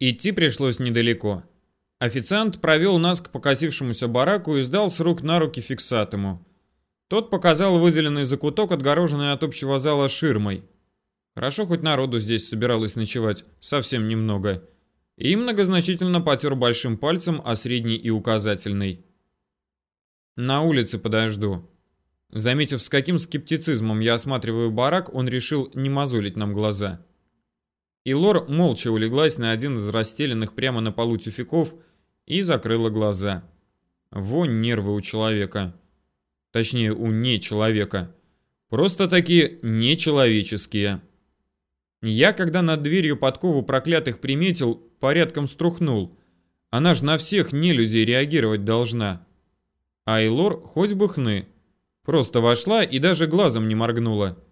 Идти пришлось недалеко. Официант провел нас к покосившемуся бараку и сдал с рук на руки фиксатому. Тот показал выделенный закуток, отгороженный от общего зала ширмой. Хорошо, хоть народу здесь собиралось ночевать, совсем немного. И многозначительно потер большим пальцем, а средний и указательный. На улице подожду. Заметив, с каким скептицизмом я осматриваю барак, он решил не мозолить нам глаза. И Лор молча улеглась на один из расстеленных прямо на полу тюфяков и закрыла глаза. Вонь нервы у человека. Точнее, у нечеловека. Просто такие нечеловеческие. Я, когда над дверью подкову проклятых приметил, порядком струхнул. Она ж на всех нелюдей реагировать должна. А Эйлор хоть бы хны. Просто вошла и даже глазом не моргнула.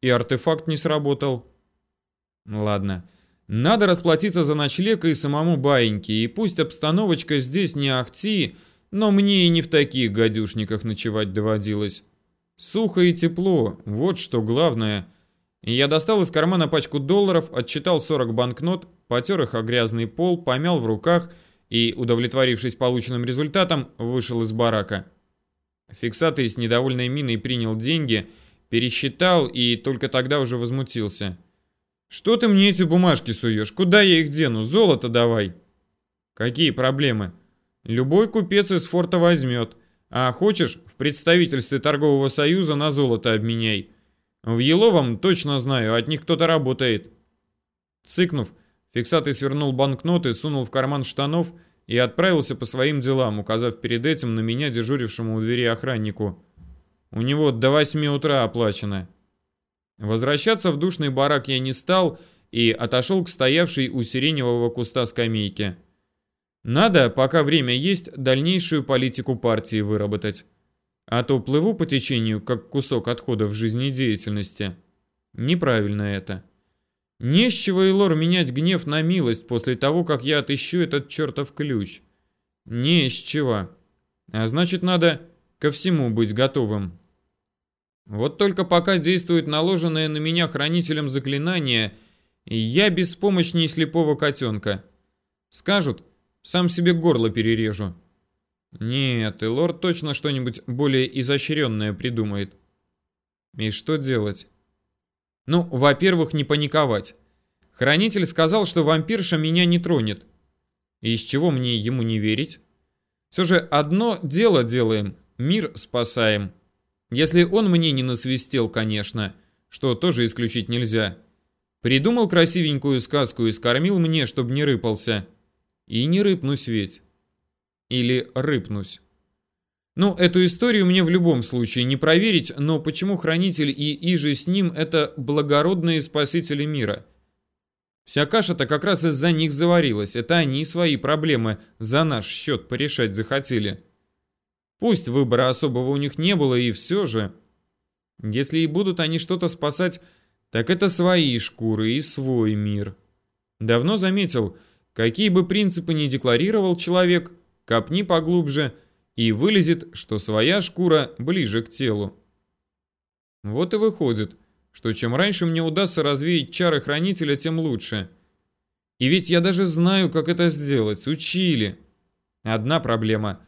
И артефакт не сработал. Ладно. Надо расплатиться за ночлег и самому баиньке, и пусть обстановочка здесь не ахти, но мне и не в таких гадюшниках ночевать доводилось. Сухо и тепло, вот что главное. Я достал из кармана пачку долларов, отчитал 40 банкнот, потер их о грязный пол, помял в руках и, удовлетворившись полученным результатом, вышел из барака. Фиксатый с недовольной миной принял деньги, пересчитал и только тогда уже возмутился. «Что ты мне эти бумажки суешь? Куда я их дену? Золото давай!» «Какие проблемы? Любой купец из форта возьмет. А хочешь, в представительстве торгового союза на золото обменяй. В Еловом точно знаю, от них кто-то работает». Цыкнув, фиксатый свернул банкноты, сунул в карман штанов и отправился по своим делам, указав перед этим на меня, дежурившему у двери охраннику. У него до восьми утра оплачено. Возвращаться в душный барак я не стал и отошел к стоявшей у сиреневого куста скамейке. Надо, пока время есть, дальнейшую политику партии выработать. А то плыву по течению, как кусок отходов жизнедеятельности. Неправильно это. Не с чего, Элор, менять гнев на милость после того, как я отыщу этот чертов ключ. Не с чего. А значит, надо ко всему быть готовым. Вот только пока действует наложенное на меня хранителем заклинание, я беспомощнее слепого котенка. Скажут, сам себе горло перережу. Нет, и лорд точно что-нибудь более изощренное придумает. И что делать? Ну, во-первых, не паниковать. Хранитель сказал, что вампирша меня не тронет. И из чего мне ему не верить? Все же одно дело делаем, мир спасаем. Если он мне не насвистел, конечно, что тоже исключить нельзя. Придумал красивенькую сказку и скормил мне, чтобы не рыпался. И не рыпнусь ведь. Или рыпнусь. Ну, эту историю мне в любом случае не проверить, но почему Хранитель и Иже с ним это благородные спасители мира? Вся каша-то как раз из-за них заварилась. Это они свои проблемы за наш счет порешать захотели. Пусть выбора особого у них не было, и все же... Если и будут они что-то спасать, так это свои шкуры и свой мир. Давно заметил, какие бы принципы ни декларировал человек, копни поглубже – и вылезет, что своя шкура ближе к телу. Вот и выходит, что чем раньше мне удастся развеять чары хранителя, тем лучше. И ведь я даже знаю, как это сделать, учили. Одна проблема.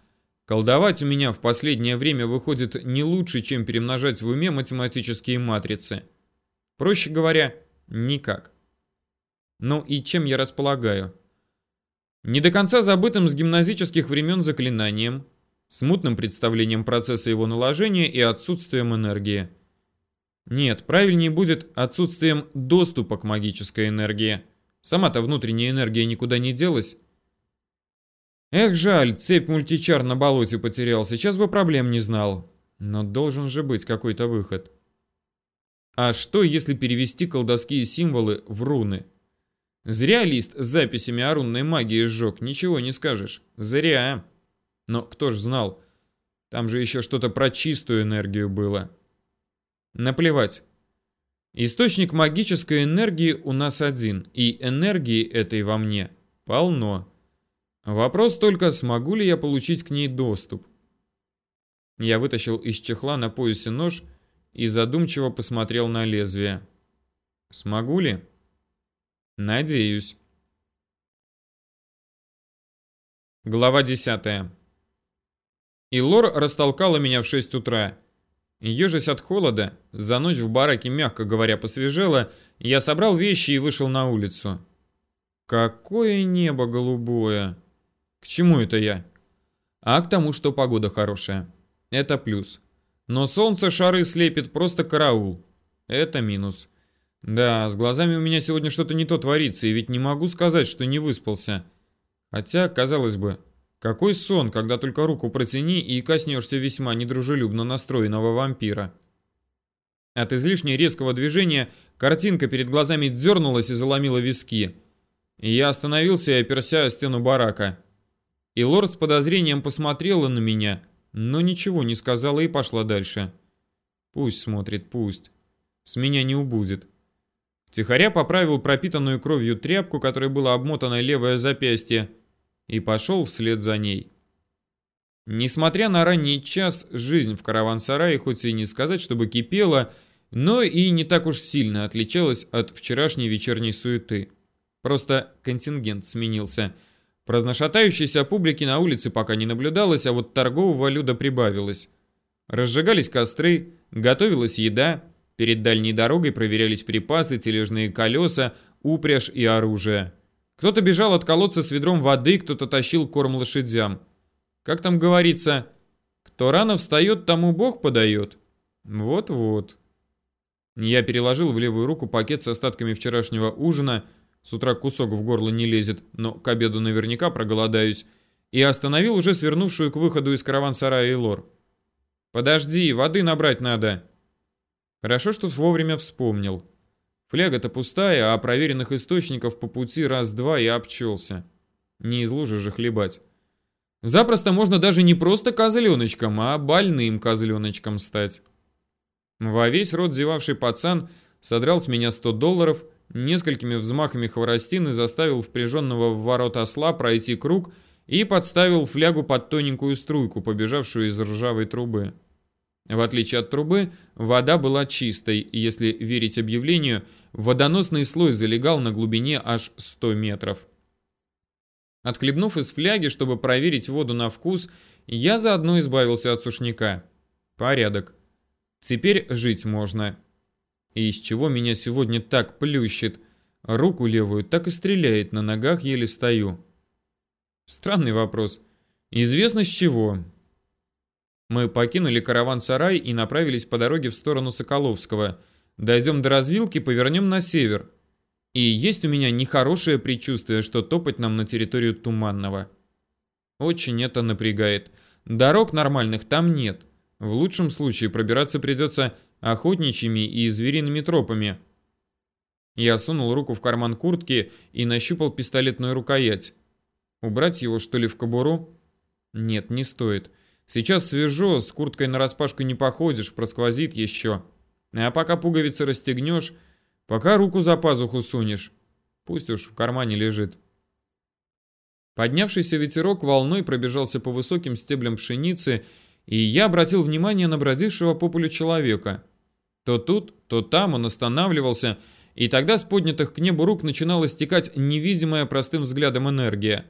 Колдовать у меня в последнее время выходит не лучше, чем перемножать в уме математические матрицы. Проще говоря, никак. Ну и чем я располагаю? Не до конца забытым с гимназических времен заклинанием, смутным представлением процесса его наложения и отсутствием энергии. Нет, правильнее будет отсутствием доступа к магической энергии. Сама-то внутренняя энергия никуда не делась. Эх, жаль, цепь мультичар на болоте потерял, сейчас бы проблем не знал. Но должен же быть какой-то выход. А что, если перевести колдовские символы в руны? Зря лист с записями о рунной магии сжег, ничего не скажешь. Зря. Но кто ж знал? Там же еще что-то про чистую энергию было. Наплевать. Источник магической энергии у нас один, и энергии этой во мне полно. Вопрос только, смогу ли я получить к ней доступ. Я вытащил из чехла на поясе нож и задумчиво посмотрел на лезвие. Смогу ли? Надеюсь. Глава 10. Илор растолкала меня в 6 утра. Ежась от холода, за ночь в бараке, мягко говоря, посвежело, я собрал вещи и вышел на улицу. Какое небо голубое! К чему это я? А к тому, что погода хорошая. Это плюс. Но солнце шары слепит просто караул. Это минус. Да, с глазами у меня сегодня что-то не то творится, и ведь не могу сказать, что не выспался. Хотя, казалось бы, какой сон, когда только руку протяни и коснешься весьма недружелюбно настроенного вампира. От излишне резкого движения картинка перед глазами дернулась и заломила виски. Я остановился и оперся о стену барака. И лорд с подозрением посмотрела на меня, но ничего не сказала и пошла дальше. Пусть смотрит, пусть. С меня не убудет. Тихоря поправил пропитанную кровью тряпку, которой было обмотано левое запястье, и пошел вслед за ней. Несмотря на ранний час, жизнь в караван-сарае хоть и не сказать, чтобы кипела, но и не так уж сильно отличалась от вчерашней вечерней суеты. Просто контингент сменился. Праздношатающейся публики на улице пока не наблюдалось, а вот торгового люда прибавилось. Разжигались костры, готовилась еда, перед дальней дорогой проверялись припасы, тележные колеса, упряжь и оружие. Кто-то бежал от колодца с ведром воды, кто-то тащил корм лошадям. Как там говорится, кто рано встает, тому Бог подает. Вот-вот. Я переложил в левую руку пакет с остатками вчерашнего ужина, с утра кусок в горло не лезет, но к обеду наверняка проголодаюсь. И остановил уже свернувшую к выходу из караван-сарая Элор. «Подожди, воды набрать надо». Хорошо, что вовремя вспомнил. Фляга-то пустая, а проверенных источников по пути раз-два и обчелся. Не из лужи же хлебать. Запросто можно даже не просто козленочком, а больным козленочком стать. Во весь рот зевавший пацан содрал с меня 100 долларов – несколькими взмахами хворостины заставил впряженного в ворот осла пройти круг и подставил флягу под тоненькую струйку, побежавшую из ржавой трубы. В отличие от трубы, вода была чистой, и если верить объявлению, водоносный слой залегал на глубине аж 100 метров. Отхлебнув из фляги, чтобы проверить воду на вкус, я заодно избавился от сушняка. Порядок. Теперь жить можно. И из чего меня сегодня так плющит? Руку левую так и стреляет, на ногах еле стою. Странный вопрос. Известно с чего. Мы покинули караван-сарай и направились по дороге в сторону Соколовского. Дойдем до развилки, повернем на север. И есть у меня нехорошее предчувствие, что топать нам на территорию Туманного. Очень это напрягает. Дорог нормальных там нет. В лучшем случае пробираться придется охотничьими и звериными тропами. Я сунул руку в карман куртки и нащупал пистолетную рукоять. Убрать его, что ли, в кобуру? Нет, не стоит. Сейчас свежо, с курткой нараспашку не походишь, просквозит еще. А пока пуговицы расстегнешь, пока руку за пазуху сунешь, пусть уж в кармане лежит. Поднявшийся ветерок волной пробежался по высоким стеблям пшеницы и я обратил внимание на бродившего по полю человека. То тут, то там он останавливался, и тогда с поднятых к небу рук начинала стекать невидимая простым взглядом энергия.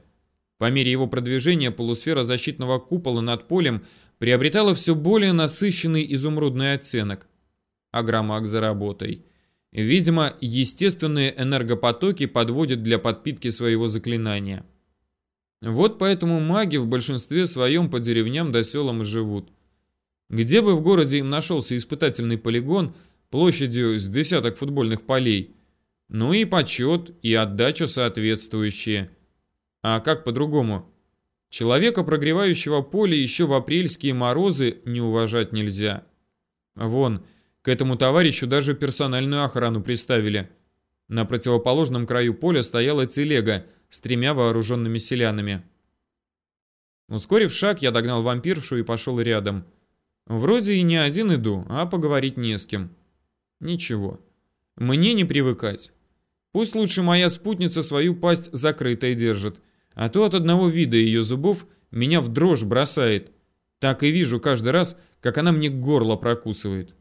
По мере его продвижения полусфера защитного купола над полем приобретала все более насыщенный изумрудный оттенок. Агромаг за работой. Видимо, естественные энергопотоки подводят для подпитки своего заклинания. Вот поэтому маги в большинстве своем по деревням да селам живут. Где бы в городе им нашелся испытательный полигон площадью с десяток футбольных полей, ну и почет, и отдача соответствующие. А как по-другому? Человека, прогревающего поле еще в апрельские морозы, не уважать нельзя. Вон, к этому товарищу даже персональную охрану приставили. На противоположном краю поля стояла телега – с тремя вооруженными селянами. Ускорив шаг, я догнал вампиршу и пошел рядом. Вроде и не один иду, а поговорить не с кем. Ничего. Мне не привыкать. Пусть лучше моя спутница свою пасть закрытой держит, а то от одного вида ее зубов меня в дрожь бросает. Так и вижу каждый раз, как она мне горло прокусывает.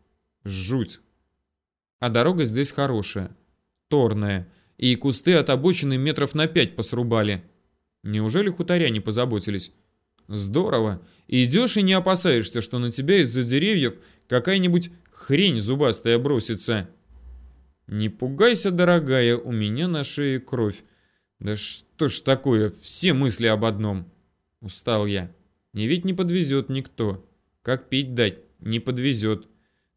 Жуть. А дорога здесь хорошая. Торная и кусты от обочины метров на пять посрубали. Неужели хуторяне позаботились? Здорово. Идешь и не опасаешься, что на тебя из-за деревьев какая-нибудь хрень зубастая бросится. Не пугайся, дорогая, у меня на шее кровь. Да что ж такое, все мысли об одном. Устал я. И ведь не подвезет никто. Как пить дать, не подвезет.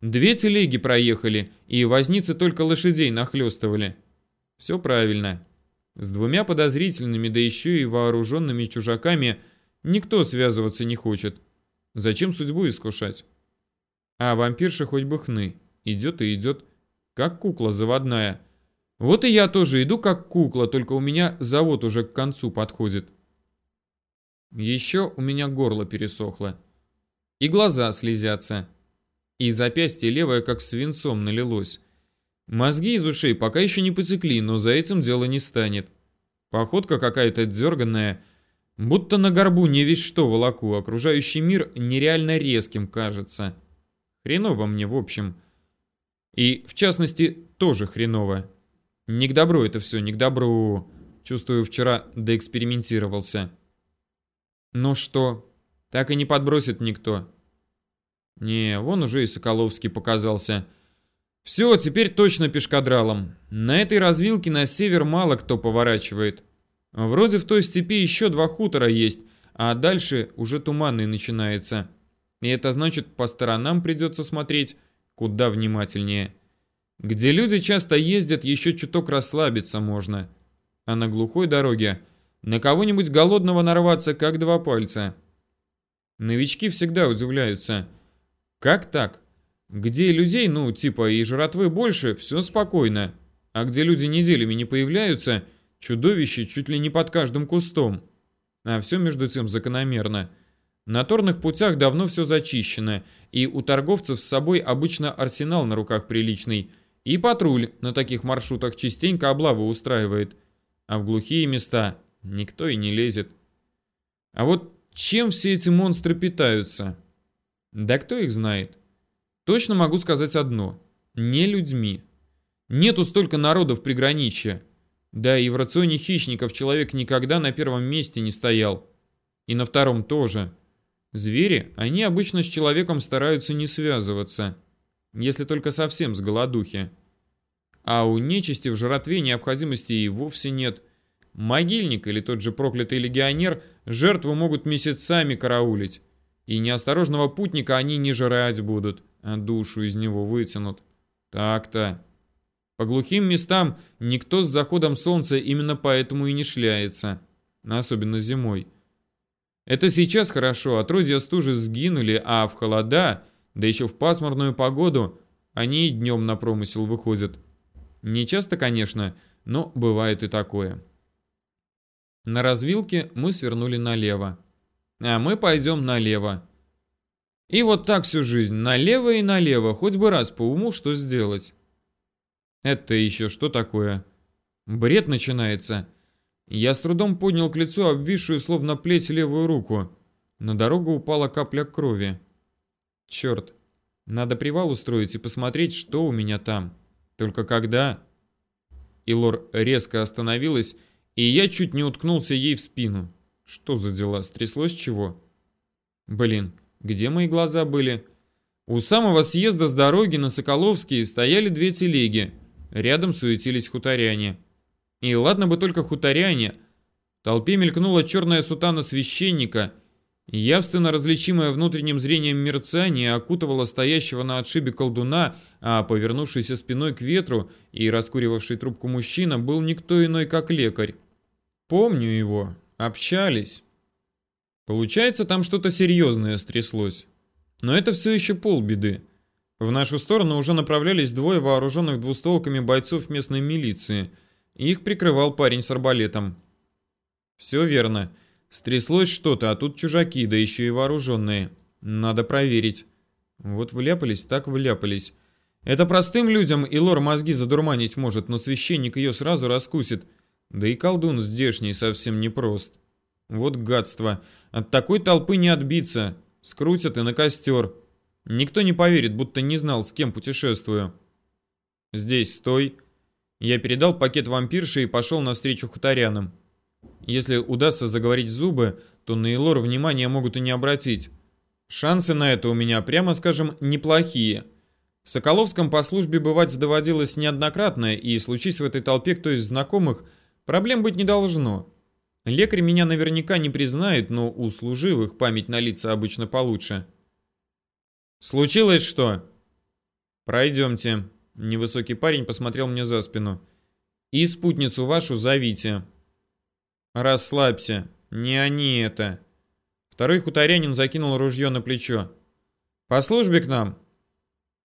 Две телеги проехали, и возницы только лошадей нахлестывали. Все правильно. С двумя подозрительными, да еще и вооруженными чужаками никто связываться не хочет. Зачем судьбу искушать? А вампирша хоть бы хны. Идет и идет, как кукла заводная. Вот и я тоже иду как кукла, только у меня завод уже к концу подходит. Еще у меня горло пересохло. И глаза слезятся. И запястье левое как свинцом налилось. Мозги из ушей пока еще не потекли, но за этим дело не станет. Походка какая-то дерганная, будто на горбу не весь что волоку, окружающий мир нереально резким кажется. Хреново мне, в общем. И, в частности, тоже хреново. Не к добру это все, не к добру. Чувствую, вчера доэкспериментировался. Ну что, так и не подбросит никто. Не, вон уже и Соколовский показался. Все, теперь точно пешкадралом. На этой развилке на север мало кто поворачивает. Вроде в той степи еще два хутора есть, а дальше уже туманный начинается. И это значит, по сторонам придется смотреть куда внимательнее. Где люди часто ездят, еще чуток расслабиться можно. А на глухой дороге на кого-нибудь голодного нарваться, как два пальца. Новички всегда удивляются. Как так? Где людей, ну, типа и жратвы больше, все спокойно. А где люди неделями не появляются, чудовище чуть ли не под каждым кустом. А все между тем закономерно. На торных путях давно все зачищено, и у торговцев с собой обычно арсенал на руках приличный, и патруль на таких маршрутах частенько облавы устраивает. А в глухие места никто и не лезет. А вот чем все эти монстры питаются? Да кто их знает? Точно могу сказать одно. Не людьми. Нету столько народов приграничья. Да и в рационе хищников человек никогда на первом месте не стоял. И на втором тоже. Звери, они обычно с человеком стараются не связываться. Если только совсем с голодухи. А у нечисти в жратве необходимости и вовсе нет. Могильник или тот же проклятый легионер жертву могут месяцами караулить. И неосторожного путника они не жрать будут а душу из него вытянут. Так-то. По глухим местам никто с заходом солнца именно поэтому и не шляется, особенно зимой. Это сейчас хорошо, отродья стужи сгинули, а в холода, да еще в пасмурную погоду, они и днем на промысел выходят. Не часто, конечно, но бывает и такое. На развилке мы свернули налево. А мы пойдем налево. И вот так всю жизнь, налево и налево, хоть бы раз по уму что сделать. Это еще что такое? Бред начинается. Я с трудом поднял к лицу обвисшую словно плеть левую руку. На дорогу упала капля крови. Черт, надо привал устроить и посмотреть, что у меня там. Только когда... Илор резко остановилась, и я чуть не уткнулся ей в спину. Что за дела? Стряслось чего? Блин, где мои глаза были? У самого съезда с дороги на Соколовские стояли две телеги. Рядом суетились хуторяне. И ладно бы только хуторяне. В толпе мелькнула черная сутана священника. Явственно различимое внутренним зрением мерцание окутывало стоящего на отшибе колдуна, а повернувшийся спиной к ветру и раскуривавший трубку мужчина был никто иной, как лекарь. Помню его. Общались. Получается, там что-то серьезное стряслось. Но это все еще полбеды. В нашу сторону уже направлялись двое вооруженных двустолками бойцов местной милиции. И их прикрывал парень с арбалетом. Все верно. Стряслось что-то, а тут чужаки, да еще и вооруженные. Надо проверить. Вот вляпались, так вляпались. Это простым людям и лор мозги задурманить может, но священник ее сразу раскусит. Да и колдун здешний совсем непрост. Вот гадство. От такой толпы не отбиться. Скрутят и на костер. Никто не поверит, будто не знал, с кем путешествую. Здесь стой. Я передал пакет вампирши и пошел навстречу хуторянам. Если удастся заговорить зубы, то на Илор внимания могут и не обратить. Шансы на это у меня, прямо скажем, неплохие. В Соколовском по службе бывать доводилось неоднократно, и случись в этой толпе кто из знакомых, проблем быть не должно. Лекарь меня наверняка не признает, но у служивых память на лица обычно получше. «Случилось что?» «Пройдемте». Невысокий парень посмотрел мне за спину. «И спутницу вашу зовите». «Расслабься. Не они это». Второй хуторянин закинул ружье на плечо. «По службе к нам?»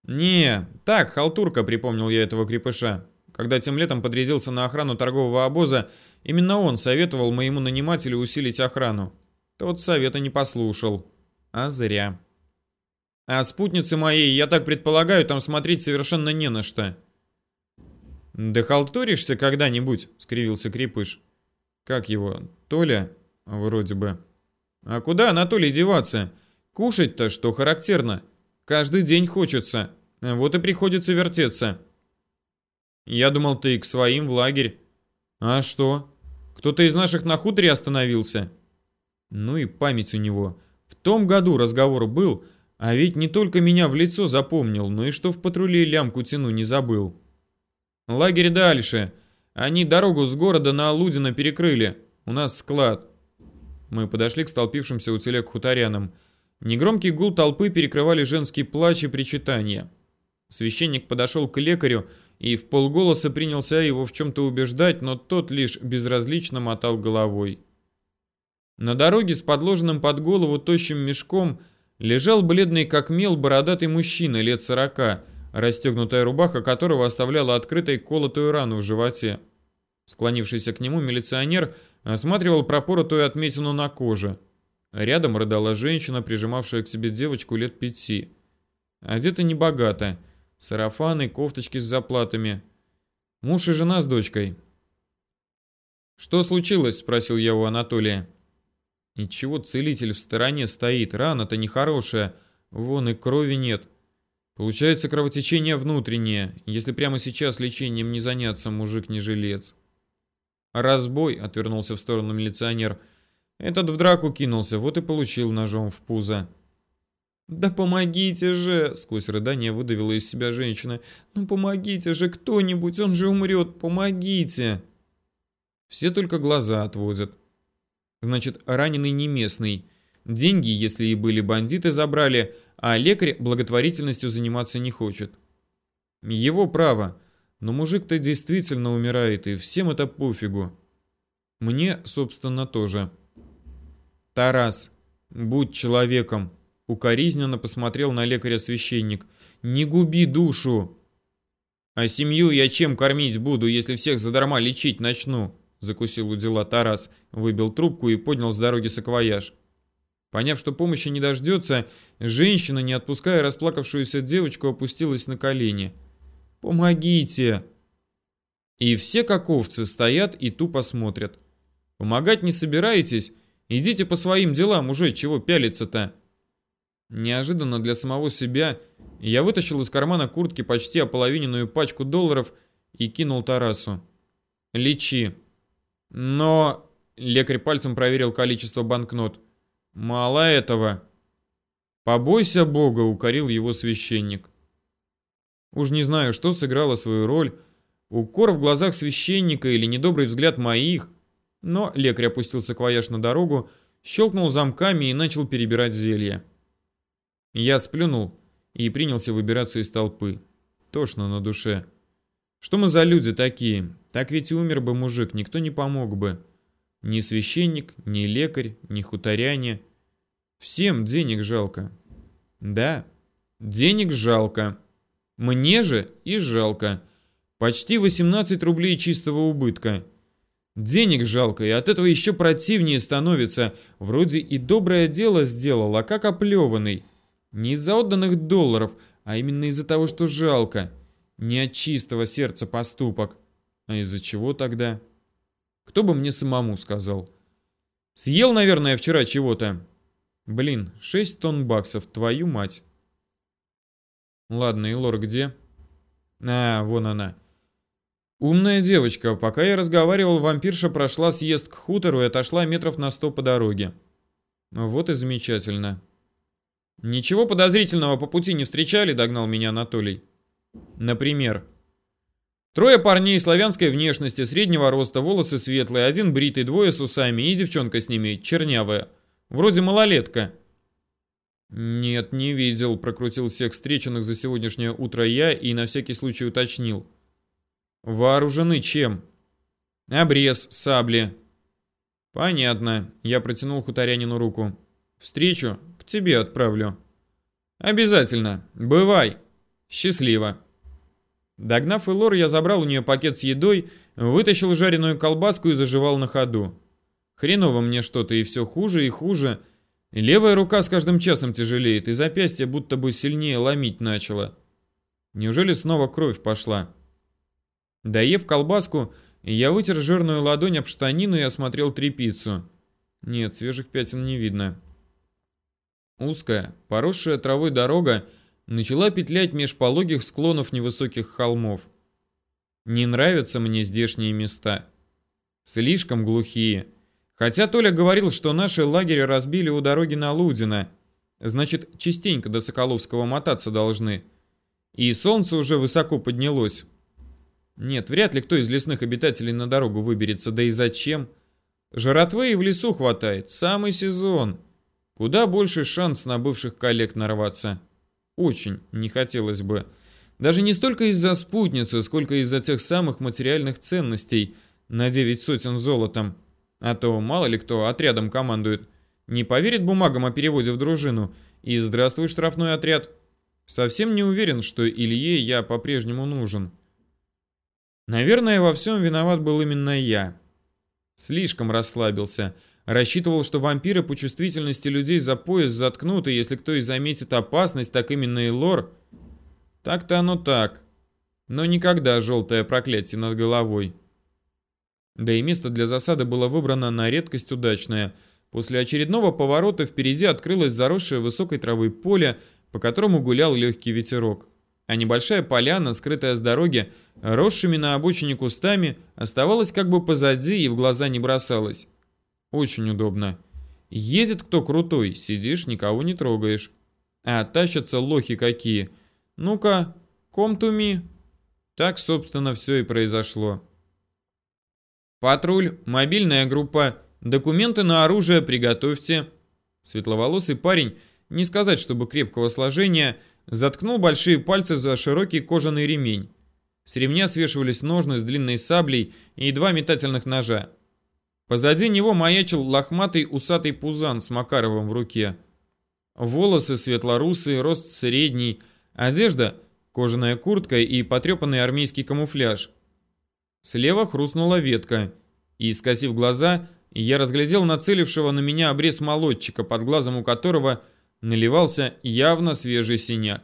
«Не, так, халтурка», — припомнил я этого крепыша. Когда тем летом подрядился на охрану торгового обоза, именно он советовал моему нанимателю усилить охрану. Тот совета не послушал. А зря. А спутницы моей, я так предполагаю, там смотреть совершенно не на что. «Да халтуришься когда-нибудь?» — скривился крепыш. «Как его? Толя?» «Вроде бы». «А куда Анатолий деваться? Кушать-то, что характерно. Каждый день хочется. Вот и приходится вертеться». «Я думал, ты к своим в лагерь». «А что? Кто-то из наших на хуторе остановился?» «Ну и память у него. В том году разговор был, а ведь не только меня в лицо запомнил, но и что в патруле лямку тяну не забыл». «Лагерь дальше. Они дорогу с города на Алудино перекрыли. У нас склад». Мы подошли к столпившимся у телег хуторянам. Негромкий гул толпы перекрывали женский плач и причитания. Священник подошел к лекарю и в полголоса принялся его в чем-то убеждать, но тот лишь безразлично мотал головой. На дороге с подложенным под голову тощим мешком лежал бледный как мел бородатый мужчина лет сорока, расстегнутая рубаха которого оставляла открытой колотую рану в животе. Склонившийся к нему милиционер осматривал пропоротую отметину на коже. Рядом рыдала женщина, прижимавшая к себе девочку лет пяти. Одета небогато. Сарафаны, кофточки с заплатами. Муж и жена с дочкой. «Что случилось?» – спросил я у Анатолия. «Ничего, целитель в стороне стоит. Рана-то нехорошая. Вон и крови нет. Получается кровотечение внутреннее. Если прямо сейчас лечением не заняться, мужик не жилец». «Разбой», — отвернулся в сторону милиционер. «Этот в драку кинулся, вот и получил ножом в пузо». «Да помогите же!» — сквозь рыдание выдавила из себя женщина. «Ну помогите же кто-нибудь, он же умрет, помогите!» Все только глаза отводят. Значит, раненый не местный. Деньги, если и были бандиты, забрали, а лекарь благотворительностью заниматься не хочет. Его право. Но мужик-то действительно умирает, и всем это пофигу. Мне, собственно, тоже. Тарас, будь человеком, укоризненно посмотрел на лекаря священник. Не губи душу. А семью я чем кормить буду, если всех задарма лечить начну? Закусил у дела Тарас, выбил трубку и поднял с дороги саквояж. Поняв, что помощи не дождется, женщина, не отпуская расплакавшуюся девочку, опустилась на колени. «Помогите!» И все как овцы стоят и тупо смотрят. «Помогать не собираетесь? Идите по своим делам уже, чего пялиться-то?» Неожиданно для самого себя я вытащил из кармана куртки почти ополовиненную пачку долларов и кинул Тарасу. «Лечи». «Но...» — лекарь пальцем проверил количество банкнот. «Мало этого». «Побойся Бога», — укорил его священник. Уж не знаю, что сыграло свою роль, укор в глазах священника или недобрый взгляд моих, но лекарь опустился квояж на дорогу, щелкнул замками и начал перебирать зелья. Я сплюнул и принялся выбираться из толпы. Тошно на душе. Что мы за люди такие? Так ведь умер бы мужик, никто не помог бы. Ни священник, ни лекарь, ни хуторяне. Всем денег жалко. Да, денег жалко. Мне же и жалко. Почти 18 рублей чистого убытка. Денег жалко, и от этого еще противнее становится. Вроде и доброе дело сделал, а как оплеванный. Не из-за отданных долларов, а именно из-за того, что жалко. Не от чистого сердца поступок. А из-за чего тогда? Кто бы мне самому сказал? Съел, наверное, вчера чего-то. Блин, 6 тонн баксов, твою мать. Ладно, Илор где? А, вон она. Умная девочка. Пока я разговаривал, вампирша прошла съезд к хутору и отошла метров на сто по дороге. Вот и замечательно. Ничего подозрительного по пути не встречали, догнал меня Анатолий. Например, трое парней славянской внешности, среднего роста, волосы светлые, один бритый, двое с усами и девчонка с ними, чернявая. Вроде малолетка. Нет, не видел, прокрутил всех встреченных за сегодняшнее утро я и на всякий случай уточнил. Вооружены чем? Обрез, сабли. Понятно. Я протянул хуторянину руку. Встречу к тебе отправлю. Обязательно. Бывай. Счастливо. Догнав Элор, я забрал у нее пакет с едой, вытащил жареную колбаску и заживал на ходу. Хреново мне что-то, и все хуже и хуже. Левая рука с каждым часом тяжелеет, и запястье будто бы сильнее ломить начало. Неужели снова кровь пошла? Доев колбаску, я вытер жирную ладонь об штанину и осмотрел трепицу. Нет, свежих пятен не видно. Узкая, поросшая травой дорога начала петлять меж пологих склонов невысоких холмов. Не нравятся мне здешние места. Слишком глухие. Хотя Толя говорил, что наши лагеря разбили у дороги на Лудино. Значит, частенько до Соколовского мотаться должны. И солнце уже высоко поднялось. Нет, вряд ли кто из лесных обитателей на дорогу выберется, да и зачем? Жратвы и в лесу хватает, самый сезон. Куда больше шанс на бывших коллег нарваться. Очень не хотелось бы. Даже не столько из-за спутницы, сколько из-за тех самых материальных ценностей на девять сотен золотом. А то мало ли кто отрядом командует. Не поверит бумагам о переводе в дружину. И здравствуй, штрафной отряд. Совсем не уверен, что Илье я по-прежнему нужен. Наверное, во всем виноват был именно я. Слишком расслабился. Рассчитывал, что вампиры по чувствительности людей за пояс заткнут, и если кто и заметит опасность, так именно и лор. Так-то оно так. Но никогда желтое проклятие над головой. Да и место для засады было выбрано на редкость удачное. После очередного поворота впереди открылось заросшее высокой травой поле, по которому гулял легкий ветерок а небольшая поляна, скрытая с дороги, росшими на обочине кустами, оставалась как бы позади и в глаза не бросалась. Очень удобно. Едет кто крутой, сидишь, никого не трогаешь. А тащатся лохи какие. Ну-ка, комтуми. Так, собственно, все и произошло. Патруль, мобильная группа, документы на оружие приготовьте. Светловолосый парень, не сказать, чтобы крепкого сложения, заткнул большие пальцы за широкий кожаный ремень. С ремня свешивались ножны с длинной саблей и два метательных ножа. Позади него маячил лохматый усатый пузан с Макаровым в руке. Волосы светлорусые, рост средний, одежда – кожаная куртка и потрепанный армейский камуфляж. Слева хрустнула ветка, и, скосив глаза, я разглядел нацелившего на меня обрез молотчика, под глазом у которого – наливался явно свежий синяк.